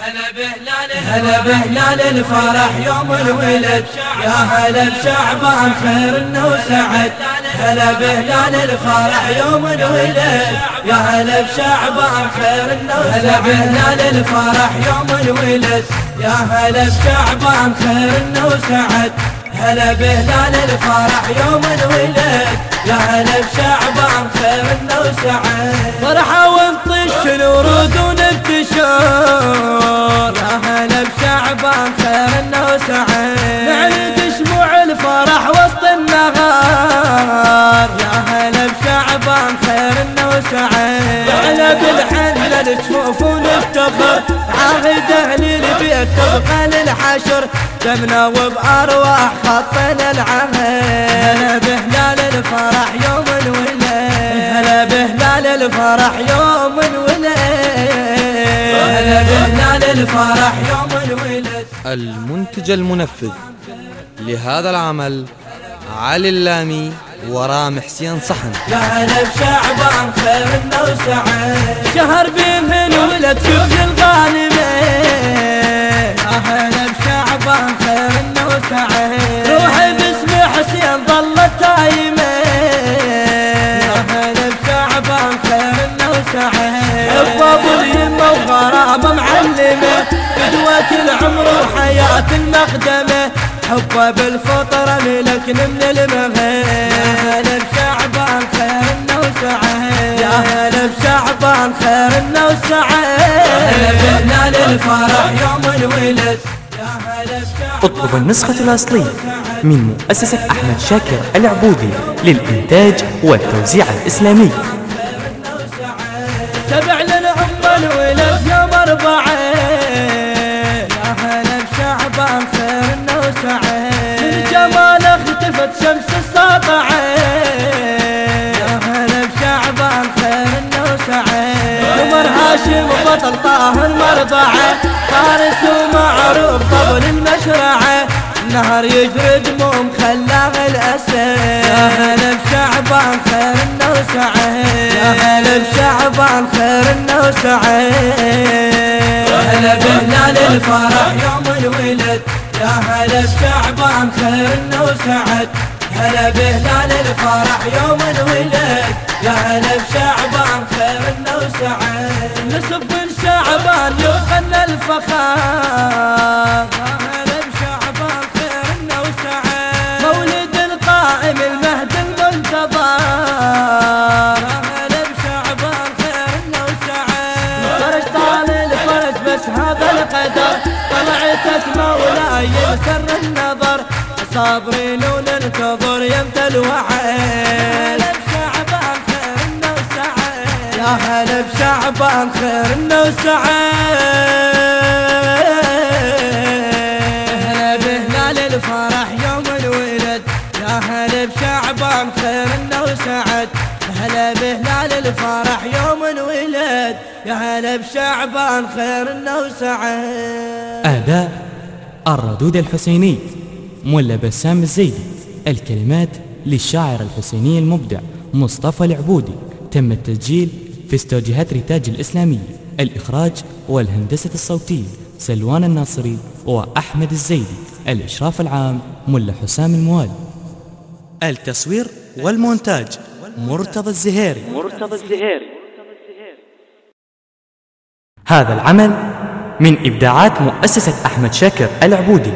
هلا بهلال هلا بهلال الفرح يوم الولد. يا هلا بشعبان خير انه وسعد هلا بهلال الفرح يوم الولد. يا هلا بشعبان خير انه هلا بهلال الفرح يوم الولد. يا هلا بشعبان خير انه وسعد هلا بهلال الفرح يوم الولد. يا هلا بشعبان خير انه وسعد فرحة وانطش الورود ونبتشر يا هلا بشعبان خير انه وسعد نعيد شموع الفرح وسط النهار. يا هلا بشعبان خير انه وسعد على بالحنة نشوف ونفتخر. عهد أهل البيت تبقى للحشر. دمنا وبأرواح خطنا العهد. هلا بهلال الفرح يوم الولد هلا بهلال الفرح يوم الفرح يوم الولد. المنتج المنفذ لهذا العمل علي اللامي ورام حسين صحن. يا هلا بشعبان خيرنا وسعد شهر بيمه الولد شوف الغانمه قدوه العمر وحياة المقدمة حبه بالفطرة ملكنا من المغيب بشعبان خيرنا وسعيد يا هلا بشعبان خيرنا وسعيد هلا بهلال الفرح يوم الولد. اطلب النسخة الأصلية من مؤسسة أحمد شاكر العبودي للإنتاج والتوزيع الإسلامي. تبع للعمر الولد يوم أربعين اختفت شمس الساطعين يا هلا بشعبان خيرنا وسعيد عمر هاشم بطل طاهر مرضعه فارس ومعروف طبل المشرعة. النهر يجري دموم خلاغ الاسد يا هلا بشعبان خيرنا وسعيد يا هلا بشعبان خيرنا وسعيد هلا بهلال الفرح يوم الولد. يا هلا بشعبان خيرنا وسعد هلا بهلال الفرح يوم الولد. يا هلا بشعبان خيرنا وسعد. نصف شعبان يغنى الفخار. هلا بشعبان خيرنا وسعد. مولد القائم المهد المنتظر. هلا بشعبان خيرنا وسعد. فرج طال الفرج بس هذا القدر. طلعتك مولاي بسر النظر. صابرين وننتظر يمتى الوعد يا هلا بشعبان خيرنا وسعد هلا بهلال الفرح يوم الولد. يا هلا بشعبان خيرنا وسعد. هلا بهلال الفرح يوم الولد. يا هلا بشعبان خيرنا وسعد. أداء الردود الحسيني. ملا بسام الزيدي الكلمات للشاعر الحسيني المبدع مصطفى العبودي. تم التسجيل في استوديوهات ريتاج الإسلامية الإخراج والهندسة الصوتية سلوان الناصري وأحمد الزيدي. الإشراف العام ملا حسام الموالي. التصوير والمونتاج مرتضى الزهيري. مرتضى الزهيري. هذا العمل من إبداعات مؤسسة أحمد شاكر العبودي.